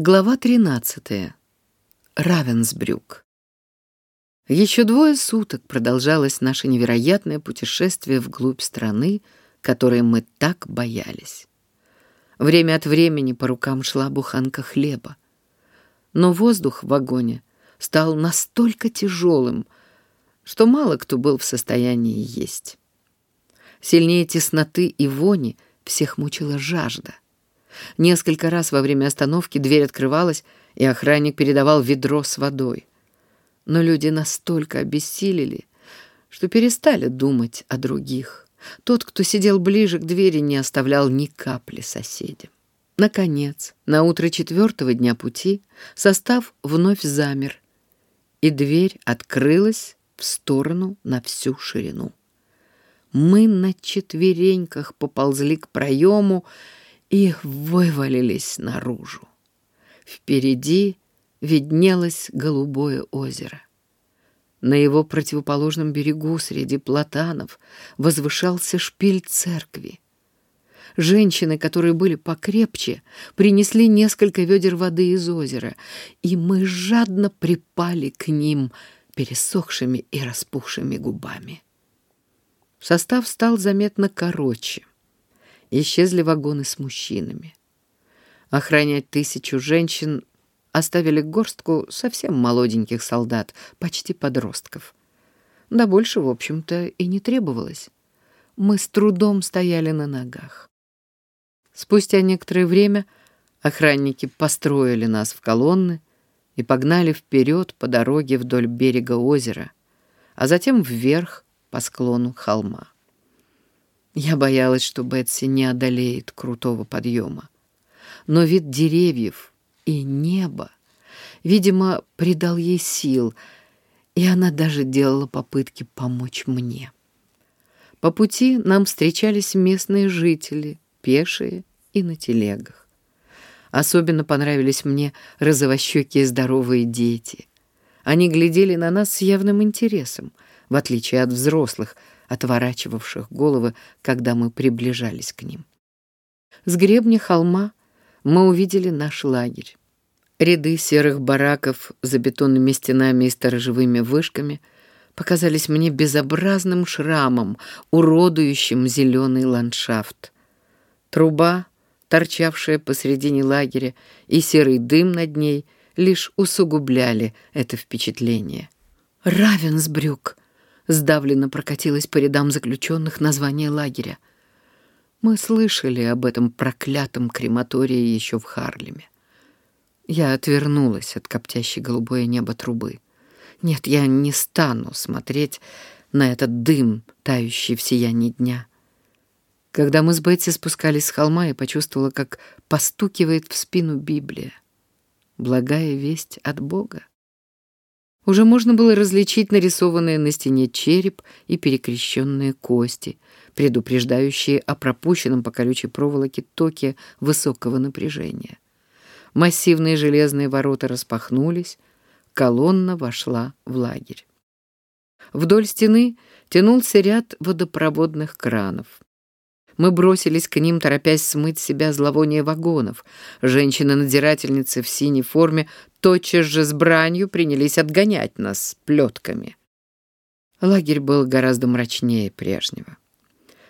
Глава 13. Равенсбрюк. Еще двое суток продолжалось наше невероятное путешествие вглубь страны, которой мы так боялись. Время от времени по рукам шла буханка хлеба. Но воздух в вагоне стал настолько тяжелым, что мало кто был в состоянии есть. Сильнее тесноты и вони всех мучила жажда — Несколько раз во время остановки дверь открывалась, и охранник передавал ведро с водой. Но люди настолько обессилели, что перестали думать о других. Тот, кто сидел ближе к двери, не оставлял ни капли соседям. Наконец, на утро четвертого дня пути состав вновь замер, и дверь открылась в сторону на всю ширину. Мы на четвереньках поползли к проему и вывалились наружу. Впереди виднелось голубое озеро. На его противоположном берегу среди платанов возвышался шпиль церкви. Женщины, которые были покрепче, принесли несколько ведер воды из озера, и мы жадно припали к ним пересохшими и распухшими губами. Состав стал заметно короче — исчезли вагоны с мужчинами. Охранять тысячу женщин оставили горстку совсем молоденьких солдат, почти подростков. Да больше, в общем-то, и не требовалось. Мы с трудом стояли на ногах. Спустя некоторое время охранники построили нас в колонны и погнали вперед по дороге вдоль берега озера, а затем вверх по склону холма. Я боялась, что Бетси не одолеет крутого подъема. Но вид деревьев и неба, видимо, придал ей сил, и она даже делала попытки помочь мне. По пути нам встречались местные жители, пешие и на телегах. Особенно понравились мне розовощекие здоровые дети. Они глядели на нас с явным интересом, в отличие от взрослых — отворачивавших головы, когда мы приближались к ним. С гребня холма мы увидели наш лагерь. Ряды серых бараков за бетонными стенами и сторожевыми вышками показались мне безобразным шрамом, уродующим зеленый ландшафт. Труба, торчавшая посредине лагеря, и серый дым над ней лишь усугубляли это впечатление. «Равенсбрюк!» Сдавленно прокатилось по рядам заключенных название лагеря. Мы слышали об этом проклятом крематории еще в Харлеме. Я отвернулась от коптящей голубое небо трубы. Нет, я не стану смотреть на этот дым, тающий в сиянии дня. Когда мы с Бетси спускались с холма, я почувствовала, как постукивает в спину Библия. Благая весть от Бога. Уже можно было различить нарисованные на стене череп и перекрещенные кости, предупреждающие о пропущенном по колючей проволоке токе высокого напряжения. Массивные железные ворота распахнулись, колонна вошла в лагерь. Вдоль стены тянулся ряд водопроводных кранов. Мы бросились к ним, торопясь смыть с себя зловоние вагонов. Женщины-надзирательницы в синей форме тотчас же с бранью принялись отгонять нас плетками. Лагерь был гораздо мрачнее прежнего.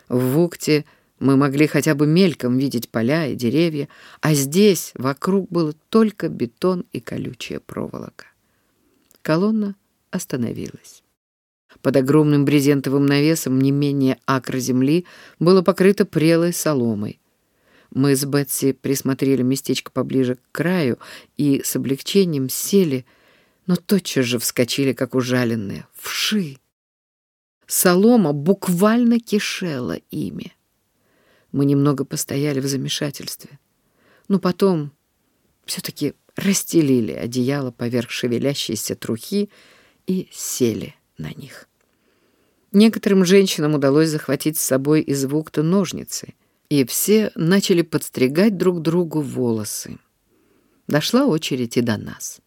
В Вукте мы могли хотя бы мельком видеть поля и деревья, а здесь вокруг было только бетон и колючая проволока. Колонна остановилась. Под огромным брезентовым навесом не менее акра земли было покрыто прелой соломой. Мы с Бетси присмотрели местечко поближе к краю и с облегчением сели, но тотчас же вскочили, как ужаленные. Вши! Солома буквально кишела ими. Мы немного постояли в замешательстве. Но потом все-таки расстелили одеяло поверх шевелящейся трухи и сели на них. Некоторым женщинам удалось захватить с собой из вукта ножницы, и все начали подстригать друг другу волосы. Дошла очередь и до нас.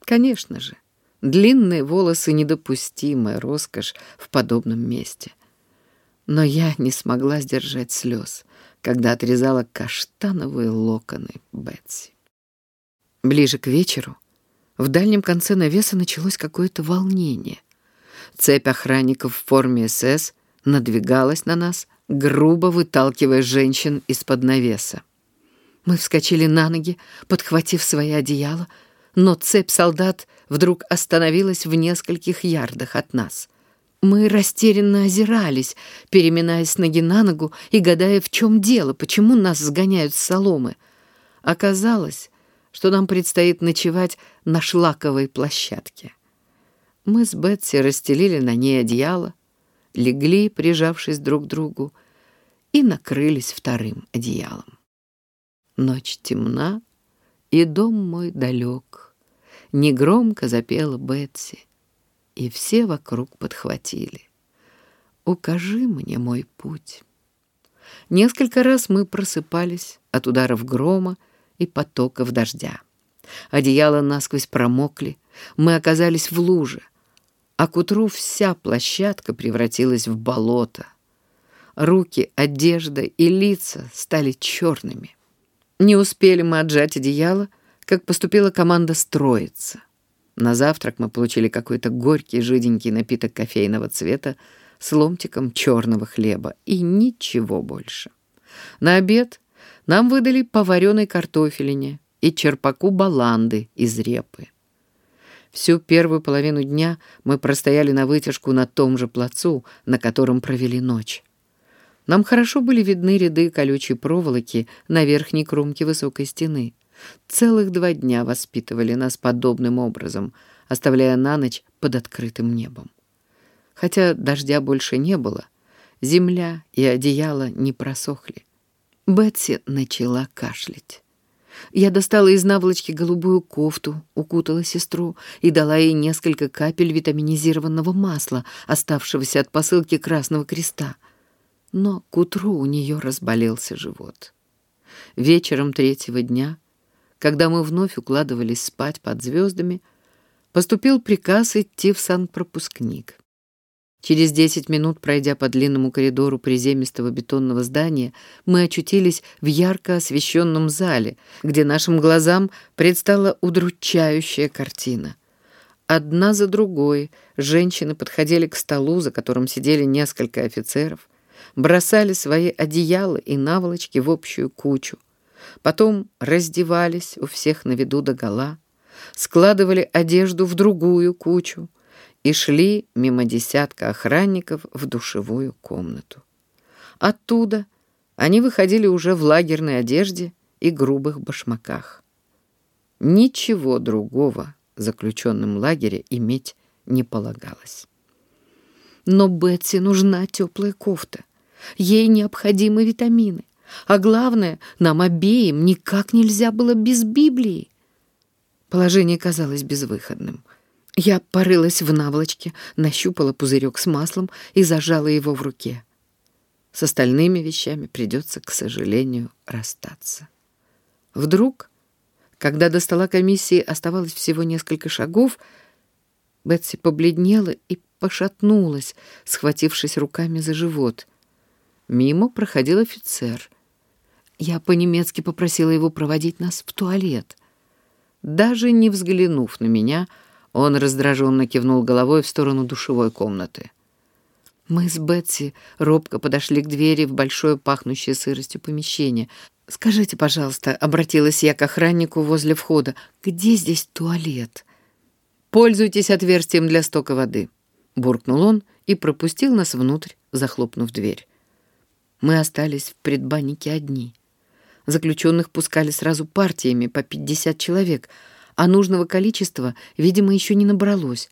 Конечно же, длинные волосы — недопустимая роскошь в подобном месте. Но я не смогла сдержать слез, когда отрезала каштановые локоны Бетси. Ближе к вечеру в дальнем конце навеса началось какое-то волнение. Цепь охранников в форме СС надвигалась на нас, грубо выталкивая женщин из-под навеса. Мы вскочили на ноги, подхватив свои одеяла, но цепь солдат вдруг остановилась в нескольких ярдах от нас. Мы растерянно озирались, переминаясь ноги на ногу и гадая, в чем дело, почему нас сгоняют с соломы. Оказалось, что нам предстоит ночевать на шлаковой площадке. Мы с Бетси расстелили на ней одеяло, легли, прижавшись друг к другу, и накрылись вторым одеялом. Ночь темна, и дом мой далек. Негромко запела Бетси, и все вокруг подхватили. «Укажи мне мой путь». Несколько раз мы просыпались от ударов грома и потоков дождя. Одеяла насквозь промокли, мы оказались в луже, а к утру вся площадка превратилась в болото. Руки, одежда и лица стали черными. Не успели мы отжать одеяло, как поступила команда строиться. На завтрак мы получили какой-то горький, жиденький напиток кофейного цвета с ломтиком черного хлеба и ничего больше. На обед нам выдали по вареной картофелине и черпаку баланды из репы. Всю первую половину дня мы простояли на вытяжку на том же плацу, на котором провели ночь. Нам хорошо были видны ряды колючей проволоки на верхней кромке высокой стены. Целых два дня воспитывали нас подобным образом, оставляя на ночь под открытым небом. Хотя дождя больше не было, земля и одеяло не просохли. Бетси начала кашлять. Я достала из наволочки голубую кофту, укутала сестру и дала ей несколько капель витаминизированного масла, оставшегося от посылки Красного Креста. Но к утру у нее разболелся живот. Вечером третьего дня, когда мы вновь укладывались спать под звездами, поступил приказ идти в санпропускник. Через десять минут, пройдя по длинному коридору приземистого бетонного здания, мы очутились в ярко освещенном зале, где нашим глазам предстала удручающая картина. Одна за другой женщины подходили к столу, за которым сидели несколько офицеров, бросали свои одеяла и наволочки в общую кучу, потом раздевались у всех на виду догола, складывали одежду в другую кучу, и шли мимо десятка охранников в душевую комнату. Оттуда они выходили уже в лагерной одежде и грубых башмаках. Ничего другого в заключенном лагере иметь не полагалось. Но Бетси нужна теплая кофта. Ей необходимы витамины. А главное, нам обеим никак нельзя было без Библии. Положение казалось безвыходным — я порылась в наволочке, нащупала пузырек с маслом и зажала его в руке. С остальными вещами придется, к сожалению, расстаться. Вдруг, когда до стола комиссии оставалось всего несколько шагов, Бетси побледнела и пошатнулась, схватившись руками за живот. Мимо проходил офицер. Я по-немецки попросила его проводить нас в туалет. Даже не взглянув на меня, — он раздраженно кивнул головой в сторону душевой комнаты. Мы с Бетси робко подошли к двери в большое пахнущее сыростью помещение. «Скажите, пожалуйста», — обратилась я к охраннику возле входа, — «где здесь туалет?» «Пользуйтесь отверстием для стока воды», — буркнул он и пропустил нас внутрь, захлопнув дверь. Мы остались в предбаннике одни. Заключенных пускали сразу партиями по пятьдесят человек — а нужного количества, видимо, еще не набралось.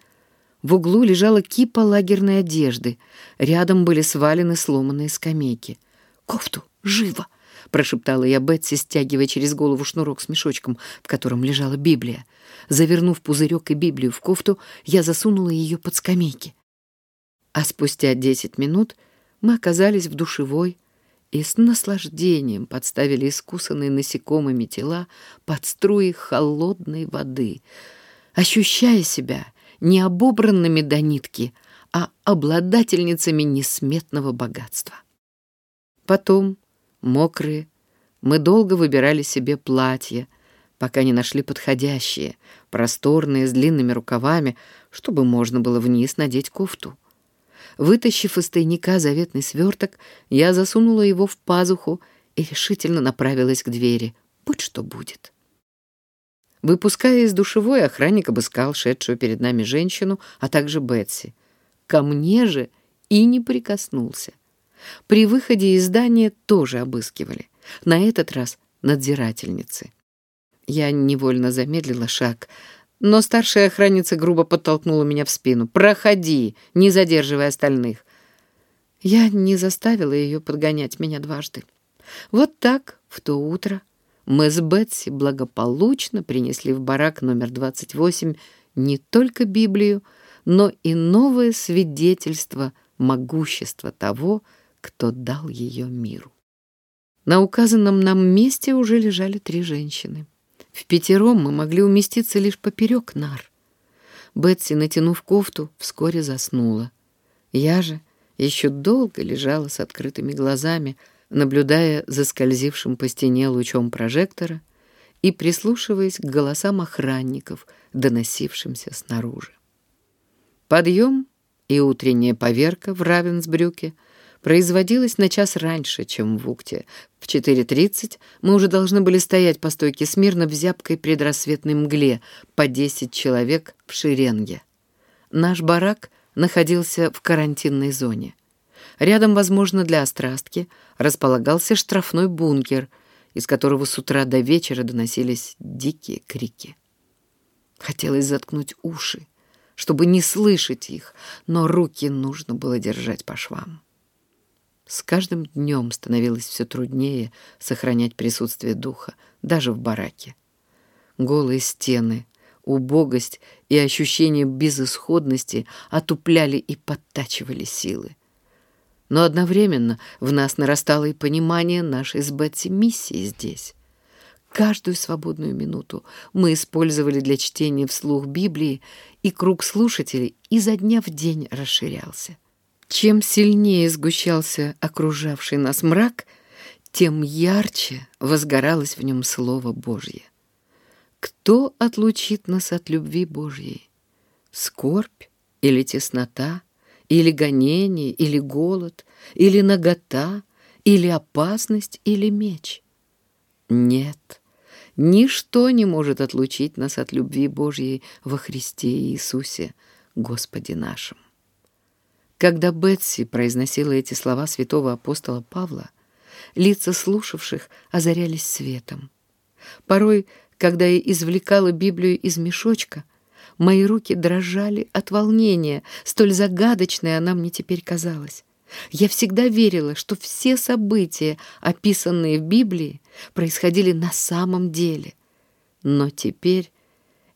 В углу лежала кипа лагерной одежды. Рядом были свалены сломанные скамейки. «Кофту! Живо!» — прошептала я Бетси, стягивая через голову шнурок с мешочком, в котором лежала Библия. Завернув пузырек и Библию в кофту, я засунула ее под скамейки. А спустя десять минут мы оказались в душевой, и с наслаждением подставили искусанные насекомыми тела под струи холодной воды, ощущая себя не обобранными до нитки, а обладательницами несметного богатства. Потом, мокрые, мы долго выбирали себе платья, пока не нашли подходящие, просторные, с длинными рукавами, чтобы можно было вниз надеть кофту. Вытащив из тайника заветный сверток, я засунула его в пазуху и решительно направилась к двери. Будь что будет. Выпуская из душевой, охранник обыскал шедшую перед нами женщину, а также Бетси. Ко мне же и не прикоснулся. При выходе из здания тоже обыскивали. На этот раз надзирательницы. Я невольно замедлила шаг, но старшая охранница грубо подтолкнула меня в спину. «Проходи, не задерживая остальных». Я не заставила ее подгонять меня дважды. Вот так, в то утро, мы с Бетси благополучно принесли в барак номер 28 не только Библию, но и новое свидетельство могущества того, кто дал ее миру. На указанном нам месте уже лежали три женщины. В пятером мы могли уместиться лишь поперек нар. Бетси, натянув кофту, вскоре заснула. Я же еще долго лежала с открытыми глазами, наблюдая за скользившим по стене лучом прожектора и прислушиваясь к голосам охранников, доносившимся снаружи. Подъем и утренняя поверка в Равенсбрюке производилась на час раньше, чем в Укте. В 4.30 мы уже должны были стоять по стойке смирно в зябкой предрассветной мгле, по 10 человек в шеренге. Наш барак находился в карантинной зоне. Рядом, возможно, для острастки, располагался штрафной бункер, из которого с утра до вечера доносились дикие крики. Хотелось заткнуть уши, чтобы не слышать их, но руки нужно было держать по швам. С каждым днем становилось все труднее сохранять присутствие духа, даже в бараке. Голые стены, убогость и ощущение безысходности отупляли и подтачивали силы. Но одновременно в нас нарастало и понимание нашей с Бетси миссии здесь. Каждую свободную минуту мы использовали для чтения вслух Библии, и круг слушателей изо дня в день расширялся. Чем сильнее сгущался окружавший нас мрак, тем ярче возгоралось в нем Слово Божье. Кто отлучит нас от любви Божьей? Скорбь или теснота, или гонение, или голод, или нагота, или опасность, или меч? Нет, ничто не может отлучить нас от любви Божьей во Христе Иисусе, Господе нашим. Когда Бетси произносила эти слова святого апостола Павла, лица слушавших озарялись светом. Порой, когда я извлекала Библию из мешочка, мои руки дрожали от волнения, столь загадочной она мне теперь казалась. Я всегда верила, что все события, описанные в Библии, происходили на самом деле. Но теперь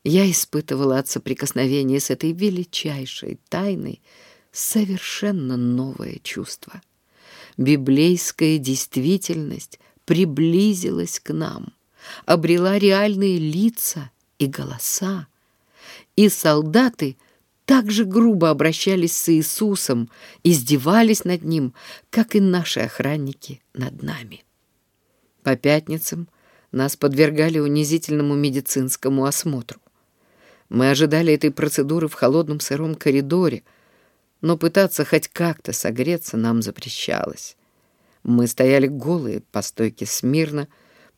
я испытывала от соприкосновения с этой величайшей тайной совершенно новое чувство. Библейская действительность приблизилась к нам, обрела реальные лица и голоса, и солдаты так же грубо обращались с Иисусом, издевались над Ним, как и наши охранники над нами. По пятницам нас подвергали унизительному медицинскому осмотру. Мы ожидали этой процедуры в холодном сыром коридоре — но пытаться хоть как-то согреться нам запрещалось. Мы стояли голые по стойке смирно,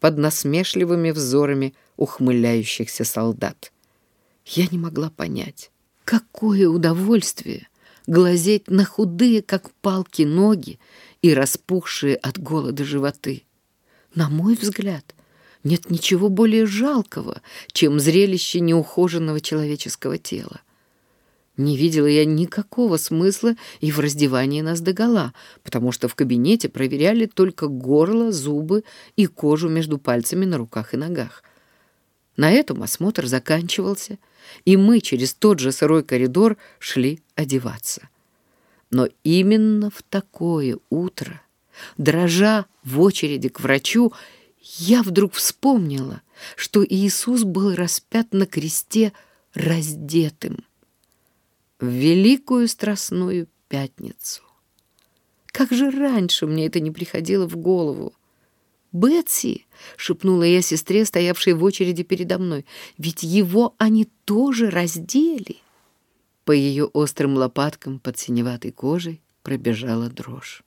под насмешливыми взорами ухмыляющихся солдат. Я не могла понять, какое удовольствие глазеть на худые, как палки, ноги и распухшие от голода животы. На мой взгляд, нет ничего более жалкого, чем зрелище неухоженного человеческого тела. Не видела я никакого смысла и в раздевании нас догола, потому что в кабинете проверяли только горло, зубы и кожу между пальцами на руках и ногах. На этом осмотр заканчивался, и мы через тот же сырой коридор шли одеваться. Но именно в такое утро, дрожа в очереди к врачу, я вдруг вспомнила, что Иисус был распят на кресте раздетым в Великую Страстную Пятницу. Как же раньше мне это не приходило в голову? Бетси!» — шепнула я сестре, стоявшей в очереди передо мной. «Ведь его они тоже раздели!» По ее острым лопаткам под синеватой кожей пробежала дрожь.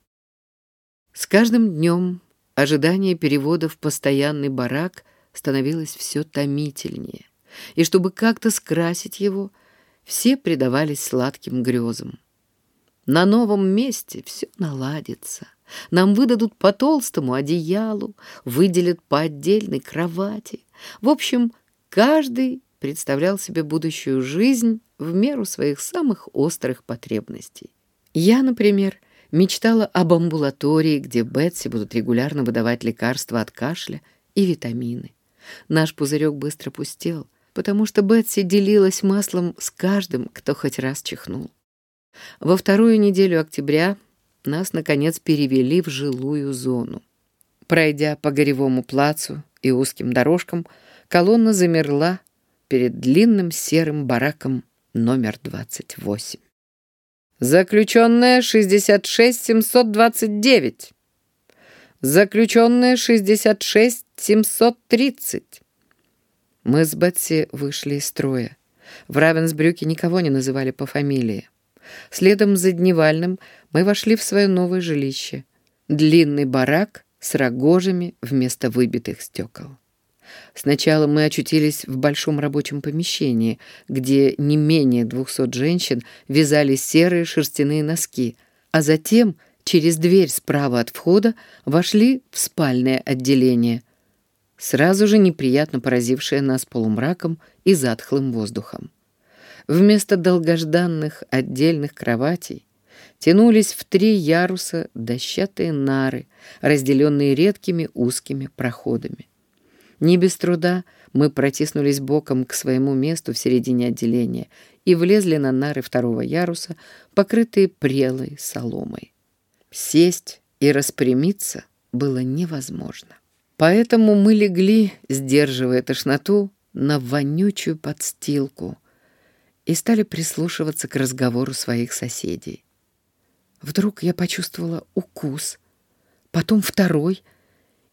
С каждым днем ожидание перевода в постоянный барак становилось все томительнее, и чтобы как-то скрасить его, все предавались сладким грезам. На новом месте все наладится. Нам выдадут по толстому одеялу, выделят по отдельной кровати. В общем, каждый представлял себе будущую жизнь в меру своих самых острых потребностей. Я, например, мечтала об амбулатории, где Бетси будут регулярно выдавать лекарства от кашля и витамины. Наш пузырек быстро пустел, потому что Бетси делилась маслом с каждым, кто хоть раз чихнул. Во вторую неделю октября нас, наконец, перевели в жилую зону. Пройдя по горевому плацу и узким дорожкам, колонна замерла перед длинным серым бараком номер 28. Заключенная 66729. Заключенная 66730. Мы с Бетси вышли из строя. В Равенсбрюке никого не называли по фамилии. Следом за Дневальным мы вошли в свое новое жилище. Длинный барак с рогожами вместо выбитых стекол. Сначала мы очутились в большом рабочем помещении, где не менее двухсот женщин вязали серые шерстяные носки, а затем через дверь справа от входа вошли в спальное отделение, сразу же неприятно поразившее нас полумраком и затхлым воздухом. Вместо долгожданных отдельных кроватей тянулись в три яруса дощатые нары, разделенные редкими узкими проходами. Не без труда мы протиснулись боком к своему месту в середине отделения и влезли на нары второго яруса, покрытые прелой соломой. Сесть и распрямиться было невозможно. Поэтому мы легли, сдерживая тошноту, на вонючую подстилку и стали прислушиваться к разговору своих соседей. Вдруг я почувствовала укус, потом второй —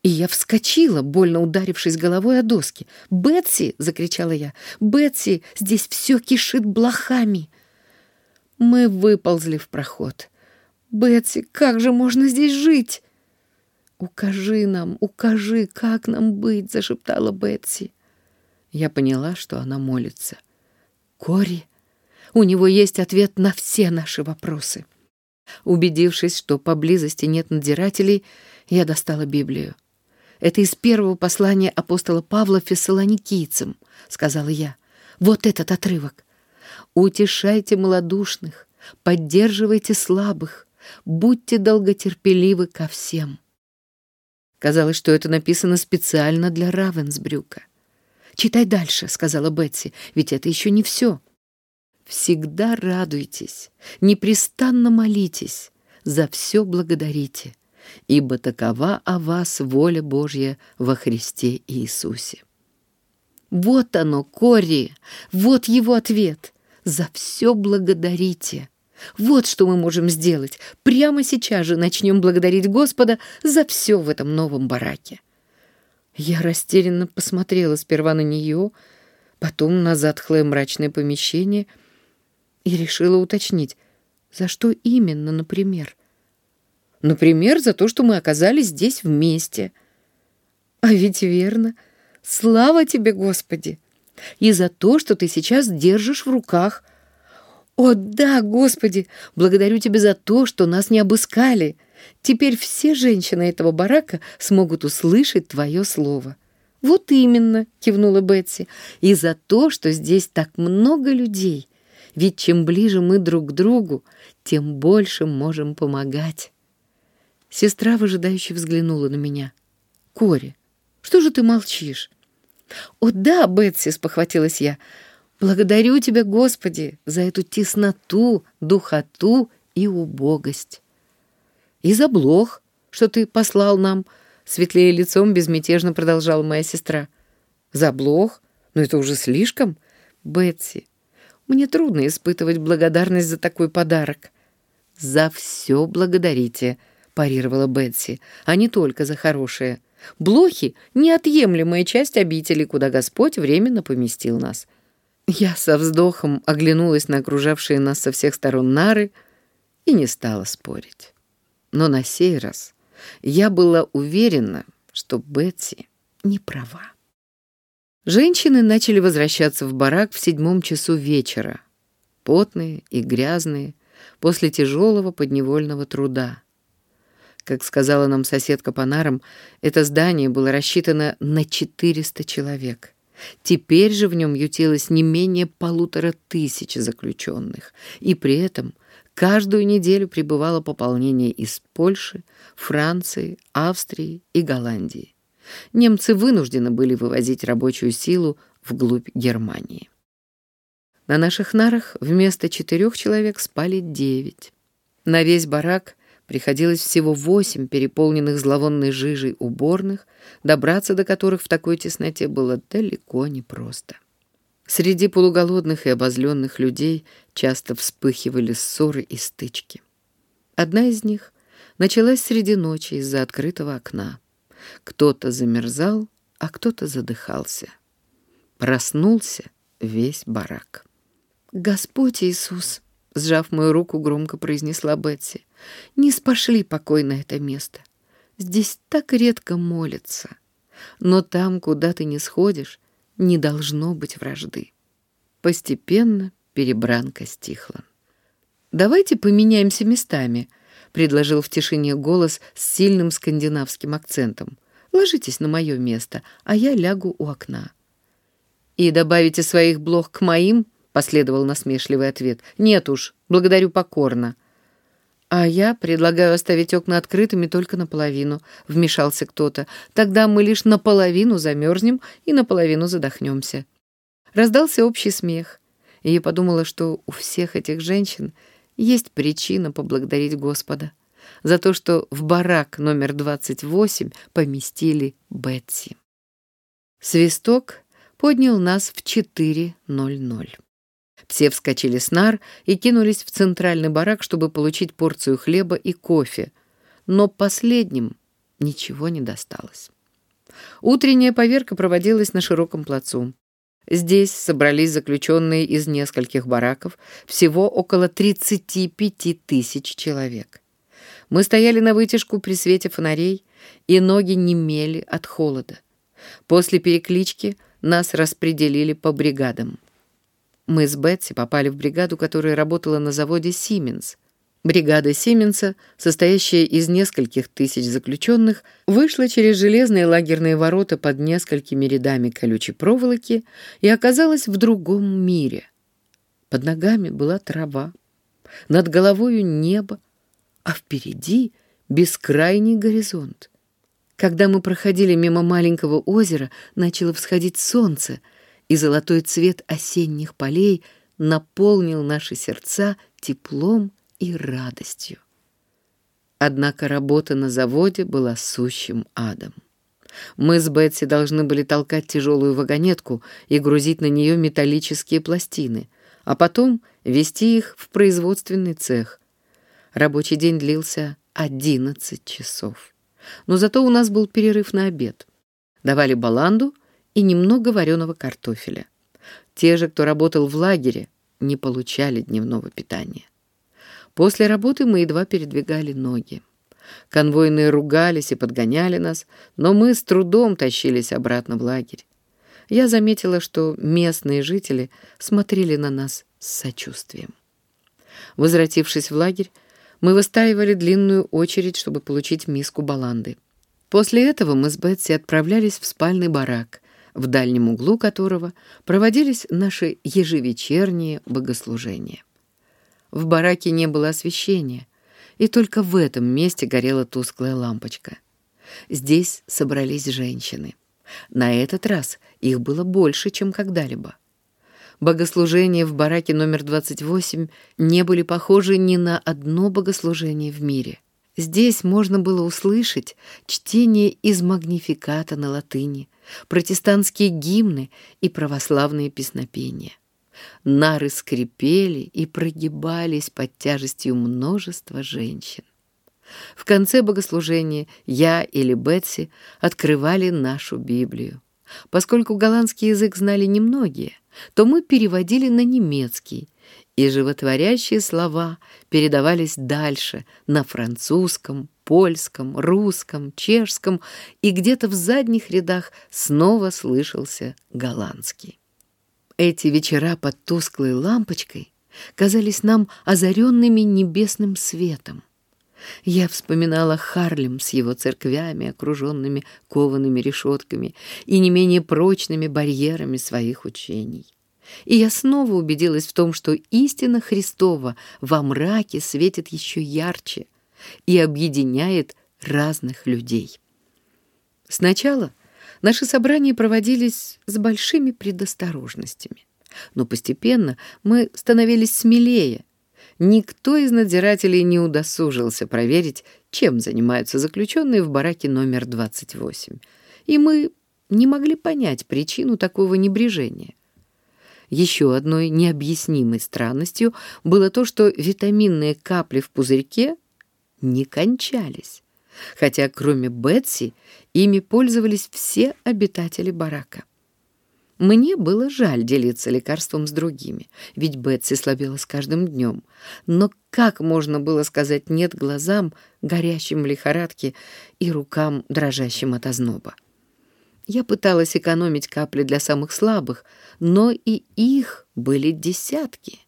и я вскочила, больно ударившись головой о доски. «Бетси!» — закричала я. «Бетси! Здесь все кишит блохами!» Мы выползли в проход. «Бетси, как же можно здесь жить?» «Укажи нам, укажи, как нам быть!» — зашептала Бетси. Я поняла, что она молится. «Кори, у него есть ответ на все наши вопросы». Убедившись, что поблизости нет надзирателей, я достала Библию. Это из первого послания апостола Павла фессалоникийцам, сказала я. Вот этот отрывок. Утешайте малодушных, поддерживайте слабых, будьте долготерпеливы ко всем. Казалось, что это написано специально для Равенсбрюка. «Читай дальше», — сказала Бетси, — «ведь это еще не все». «Всегда радуйтесь, непрестанно молитесь, за все благодарите, ибо такова о вас воля Божья во Христе Иисусе. Вот оно, Кори, вот его ответ. За все благодарите. Вот что мы можем сделать. Прямо сейчас же начнем благодарить Господа за все в этом новом бараке. Я растерянно посмотрела сперва на нее, потом на затхлое мрачное помещение и решила уточнить, за что именно, например. Например, за то, что мы оказались здесь вместе. А ведь верно. Слава тебе, Господи! И за то, что ты сейчас держишь в руках. О, да, Господи! Благодарю тебя за то, что нас не обыскали. Теперь все женщины этого барака смогут услышать твое слово. Вот именно, кивнула Бетси, и за то, что здесь так много людей. Ведь чем ближе мы друг к другу, тем больше можем помогать. Сестра выжидающе взглянула на меня. «Кори, что же ты молчишь?» «О да, Бетси!» — спохватилась я. «Благодарю тебя, Господи, за эту тесноту, духоту и убогость. И за блох, что ты послал нам, светлее лицом безмятежно продолжала моя сестра. За блох? Но это уже слишком. Бетси, мне трудно испытывать благодарность за такой подарок. За все благодарите, — парировала Бетси, — «а не только за хорошее. Блохи — неотъемлемая часть обители, куда Господь временно поместил нас. Я со вздохом оглянулась на окружавшие нас со всех сторон нары и не стала спорить. Но на сей раз я была уверена, что Бетси не права. Женщины начали возвращаться в барак в седьмом часу вечера, потные и грязные, после тяжелого подневольного труда. Как сказала нам соседка по нарам, это здание было рассчитано на 400 человек. Теперь же в нем ютилось не менее полутора тысяч заключенных, и при этом каждую неделю прибывало пополнение из Польши, Франции, Австрии и Голландии. Немцы вынуждены были вывозить рабочую силу вглубь Германии. На наших нарах вместо четырех человек спали девять. На весь барак приходилось всего восемь переполненных зловонной жижей уборных, добраться до которых в такой тесноте было далеко не просто. Среди полуголодных и обозленных людей часто вспыхивали ссоры и стычки. Одна из них началась среди ночи из-за открытого окна. Кто-то замерзал, а кто-то задыхался. Проснулся весь барак. «Господь Иисус!» — сжав мою руку, громко произнесла Бетси. «Не спошли покой на это место. Здесь так редко молятся. Но там, куда ты не сходишь, не должно быть вражды». Постепенно перебранка стихла. «Давайте поменяемся местами», — предложил в тишине голос с сильным скандинавским акцентом. «Ложитесь на мое место, а я лягу у окна». «И добавите своих блох к моим?» — последовал насмешливый ответ. «Нет уж, благодарю покорно». «А я предлагаю оставить окна открытыми только наполовину», — вмешался кто-то. «Тогда мы лишь наполовину замерзнем и наполовину задохнемся». Раздался общий смех, и я подумала, что у всех этих женщин есть причина поблагодарить Господа за то, что в барак номер 28 поместили Бетси. Свисток поднял нас в 4.00. Все вскочили с нар и кинулись в центральный барак, чтобы получить порцию хлеба и кофе. Но последним ничего не досталось. Утренняя поверка проводилась на широком плацу. Здесь собрались заключенные из нескольких бараков, всего около 35 тысяч человек. Мы стояли на вытяжку при свете фонарей, и ноги немели от холода. После переклички нас распределили по бригадам. Мы с Бетси попали в бригаду, которая работала на заводе «Сименс». Бригада Сименса, состоящая из нескольких тысяч заключенных, вышла через железные лагерные ворота под несколькими рядами колючей проволоки и оказалась в другом мире. Под ногами была трава, над головою небо, а впереди бескрайний горизонт. Когда мы проходили мимо маленького озера, начало всходить солнце — и золотой цвет осенних полей наполнил наши сердца теплом и радостью. Однако работа на заводе была сущим адом. Мы с Бетси должны были толкать тяжелую вагонетку и грузить на нее металлические пластины, а потом вести их в производственный цех. Рабочий день длился 11 часов. Но зато у нас был перерыв на обед. Давали баланду и немного вареного картофеля. Те же, кто работал в лагере, не получали дневного питания. После работы мы едва передвигали ноги. Конвойные ругались и подгоняли нас, но мы с трудом тащились обратно в лагерь. Я заметила, что местные жители смотрели на нас с сочувствием. Возвратившись в лагерь, мы выстаивали длинную очередь, чтобы получить миску баланды. После этого мы с Бетси отправлялись в спальный барак, в дальнем углу которого проводились наши ежевечерние богослужения. В бараке не было освещения, и только в этом месте горела тусклая лампочка. Здесь собрались женщины. На этот раз их было больше, чем когда-либо. Богослужения в бараке номер 28 не были похожи ни на одно богослужение в мире. Здесь можно было услышать чтение из магнификата на латыни, протестантские гимны и православные песнопения. Нары скрипели и прогибались под тяжестью множества женщин. В конце богослужения я или Бетси открывали нашу Библию. Поскольку голландский язык знали немногие, то мы переводили на немецкий, и животворящие слова передавались дальше на французском, польском, русском, чешском, и где-то в задних рядах снова слышался голландский. Эти вечера под тусклой лампочкой казались нам озаренными небесным светом. Я вспоминала Харлем с его церквями, окруженными коваными решетками и не менее прочными барьерами своих учений. И я снова убедилась в том, что истина Христова во мраке светит еще ярче и объединяет разных людей. Сначала наши собрания проводились с большими предосторожностями, но постепенно мы становились смелее. Никто из надзирателей не удосужился проверить, чем занимаются заключенные в бараке номер 28, и мы не могли понять причину такого небрежения. Еще одной необъяснимой странностью было то, что витаминные капли в пузырьке не кончались, хотя кроме Бетси ими пользовались все обитатели барака. Мне было жаль делиться лекарством с другими, ведь Бетси слабела с каждым днем. Но как можно было сказать «нет» глазам, горящим в лихорадке, и рукам, дрожащим от озноба? Я пыталась экономить капли для самых слабых, но и их были десятки.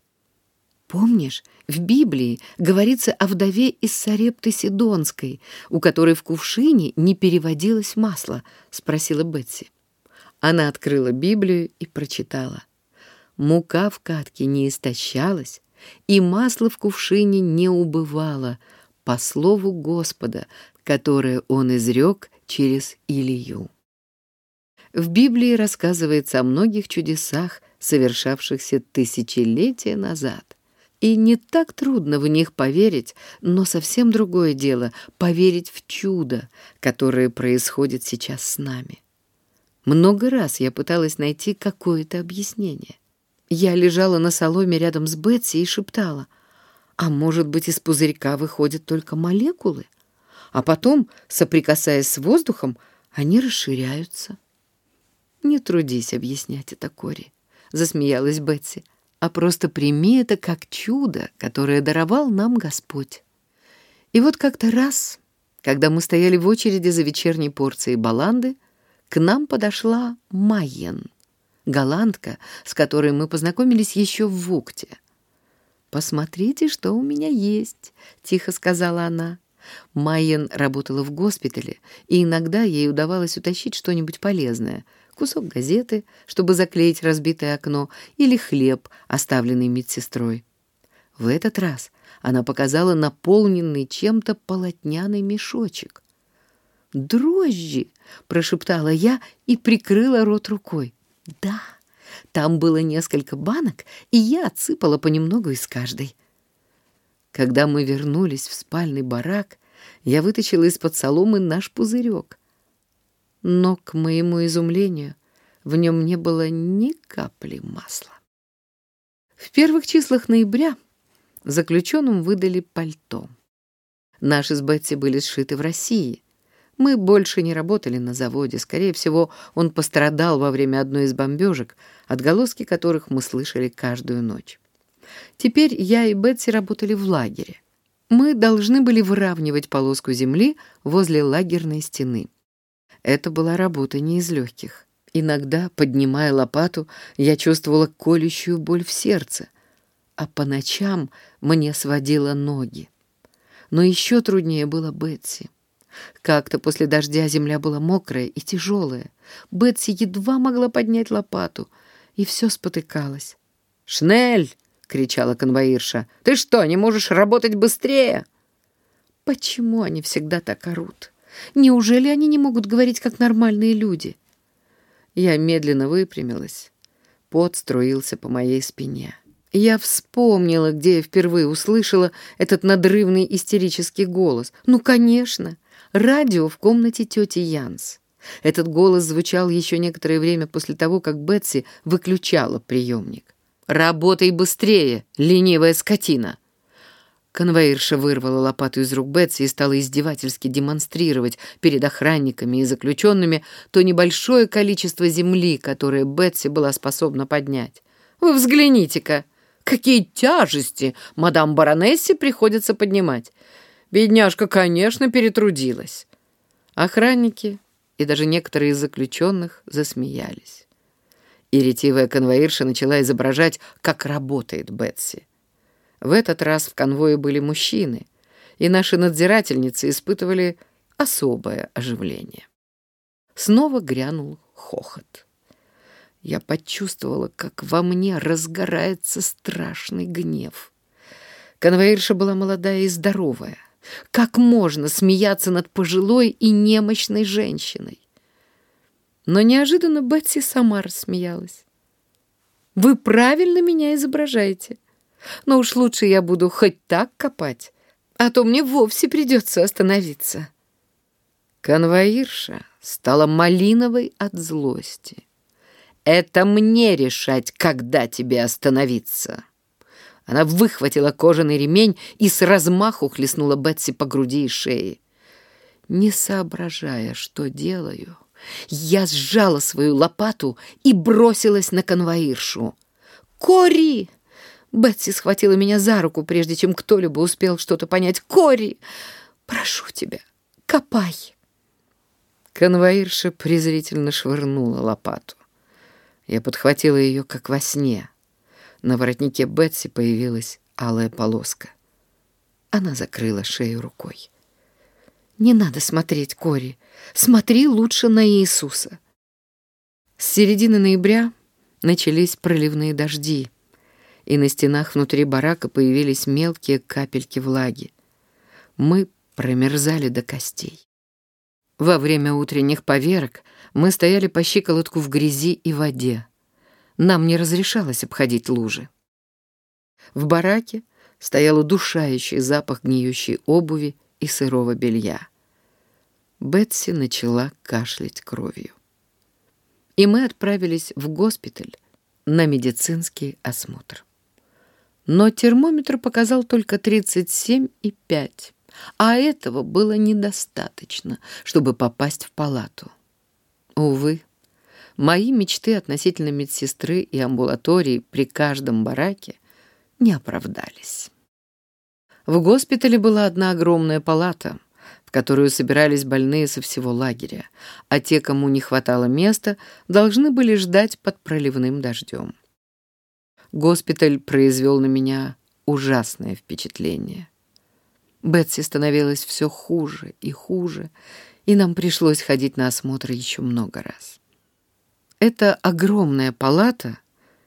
Помнишь, в Библии говорится о вдове из Сарепты Сидонской, у которой в кувшине не переводилось масло, спросила Бетси. Она открыла Библию и прочитала. Мука в катке не истощалась, и масло в кувшине не убывало, по слову Господа, которое он изрек через Илию. В Библии рассказывается о многих чудесах, совершавшихся тысячелетия назад. И не так трудно в них поверить, но совсем другое дело — поверить в чудо, которое происходит сейчас с нами. Много раз я пыталась найти какое-то объяснение. Я лежала на соломе рядом с Бетси и шептала, а может быть, из пузырька выходят только молекулы, а потом, соприкасаясь с воздухом, они расширяются. «Не трудись объяснять это, Кори», — засмеялась Бетси, «а просто прими это как чудо, которое даровал нам Господь». И вот как-то раз, когда мы стояли в очереди за вечерней порцией баланды, к нам подошла Майен, голландка, с которой мы познакомились еще в Вукте. «Посмотрите, что у меня есть», — тихо сказала она. Майен работала в госпитале, и иногда ей удавалось утащить что-нибудь полезное — кусок газеты, чтобы заклеить разбитое окно, или хлеб, оставленный медсестрой. В этот раз она показала наполненный чем-то полотняный мешочек. «Дрожжи!» — прошептала я и прикрыла рот рукой. «Да, там было несколько банок, и я отсыпала понемногу из каждой». Когда мы вернулись в спальный барак, я вытащила из-под соломы наш пузырек — но, к моему изумлению, в нем не было ни капли масла. В первых числах ноября заключенным выдали пальто. Наши с Бетси были сшиты в России. Мы больше не работали на заводе. Скорее всего, он пострадал во время одной из бомбежек, отголоски которых мы слышали каждую ночь. Теперь я и Бетси работали в лагере. Мы должны были выравнивать полоску земли возле лагерной стены. Это была работа не из легких. Иногда, поднимая лопату, я чувствовала колющую боль в сердце, а по ночам мне сводило ноги. Но еще труднее было Бетси. Как-то после дождя земля была мокрая и тяжелая. Бетси едва могла поднять лопату, и все спотыкалось. «Шнель!» — кричала конвоирша. «Ты что, не можешь работать быстрее?» Почему они всегда так орут? Неужели они не могут говорить, как нормальные люди? Я медленно выпрямилась. Пот струился по моей спине. Я вспомнила, где я впервые услышала этот надрывный истерический голос. Ну, конечно, радио в комнате тети Янс. Этот голос звучал еще некоторое время после того, как Бетси выключала приемник. «Работай быстрее, ленивая скотина!» Конвоирша вырвала лопату из рук Бетси и стала издевательски демонстрировать перед охранниками и заключенными то небольшое количество земли, которое Бетси была способна поднять. «Вы взгляните-ка! Какие тяжести мадам баронессе приходится поднимать! Бедняжка, конечно, перетрудилась!» Охранники и даже некоторые из заключенных засмеялись. И ретивая конвоирша начала изображать, как работает Бетси. В этот раз в конвое были мужчины, и наши надзирательницы испытывали особое оживление. Снова грянул хохот. Я почувствовала, как во мне разгорается страшный гнев. Конвоирша была молодая и здоровая. Как можно смеяться над пожилой и немощной женщиной? Но неожиданно Бетси сама рассмеялась. «Вы правильно меня изображаете. Но уж лучше я буду хоть так копать, а то мне вовсе придется остановиться. Конвоирша стала малиновой от злости. «Это мне решать, когда тебе остановиться!» Она выхватила кожаный ремень и с размаху хлестнула Бетси по груди и шее. Не соображая, что делаю, я сжала свою лопату и бросилась на конвоиршу. «Кори!» Бетси схватила меня за руку, прежде чем кто-либо успел что-то понять. «Кори, прошу тебя, копай!» Конвоирша презрительно швырнула лопату. Я подхватила ее, как во сне. На воротнике Бетси появилась алая полоска. Она закрыла шею рукой. «Не надо смотреть, Кори. Смотри лучше на Иисуса». С середины ноября начались проливные дожди — и на стенах внутри барака появились мелкие капельки влаги. Мы промерзали до костей. Во время утренних поверок мы стояли по щиколотку в грязи и воде. Нам не разрешалось обходить лужи. В бараке стоял удушающий запах гниющей обуви и сырого белья. Бетси начала кашлять кровью. И мы отправились в госпиталь на медицинский осмотр но термометр показал только 37,5, а этого было недостаточно, чтобы попасть в палату. Увы, мои мечты относительно медсестры и амбулатории при каждом бараке не оправдались. В госпитале была одна огромная палата, в которую собирались больные со всего лагеря, а те, кому не хватало места, должны были ждать под проливным дождем. Госпиталь произвел на меня ужасное впечатление. Бетси становилась все хуже и хуже, и нам пришлось ходить на осмотр еще много раз. Эта огромная палата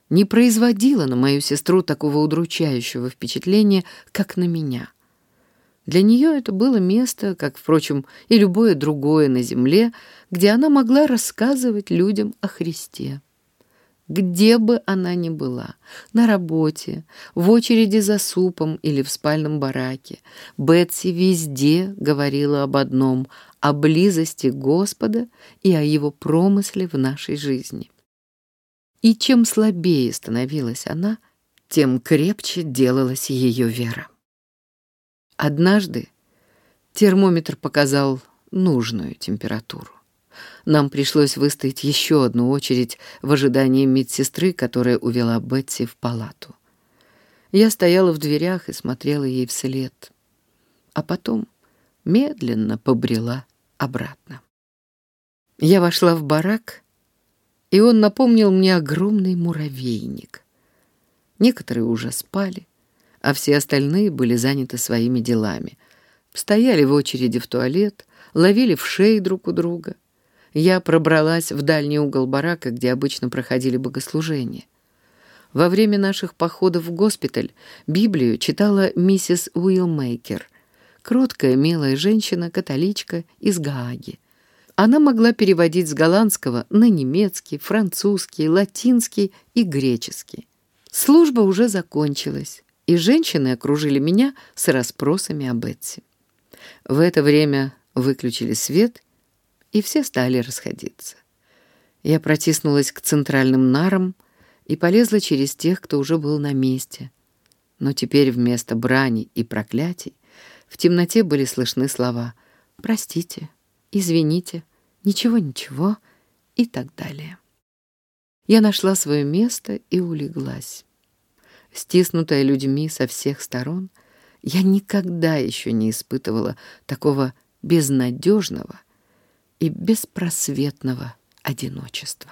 не производила на мою сестру такого удручающего впечатления, как на меня. Для нее это было место, как, впрочем, и любое другое на земле, где она могла рассказывать людям о Христе где бы она ни была, на работе, в очереди за супом или в спальном бараке, Бетси везде говорила об одном — о близости Господа и о Его промысле в нашей жизни. И чем слабее становилась она, тем крепче делалась ее вера. Однажды термометр показал нужную температуру. Нам пришлось выстоять еще одну очередь в ожидании медсестры, которая увела Бетси в палату. Я стояла в дверях и смотрела ей вслед, а потом медленно побрела обратно. Я вошла в барак, и он напомнил мне огромный муравейник. Некоторые уже спали, а все остальные были заняты своими делами. Стояли в очереди в туалет, ловили в шеи друг у друга — я пробралась в дальний угол барака, где обычно проходили богослужения. Во время наших походов в госпиталь Библию читала миссис Уилмейкер, кроткая, милая женщина, католичка из Гааги. Она могла переводить с голландского на немецкий, французский, латинский и греческий. Служба уже закончилась, и женщины окружили меня с расспросами об Бетси. В это время выключили свет, и все стали расходиться. Я протиснулась к центральным нарам и полезла через тех, кто уже был на месте. Но теперь вместо брани и проклятий в темноте были слышны слова «простите», «извините», «ничего-ничего» и так далее. Я нашла свое место и улеглась. Стиснутая людьми со всех сторон, я никогда еще не испытывала такого безнадежного и беспросветного одиночества.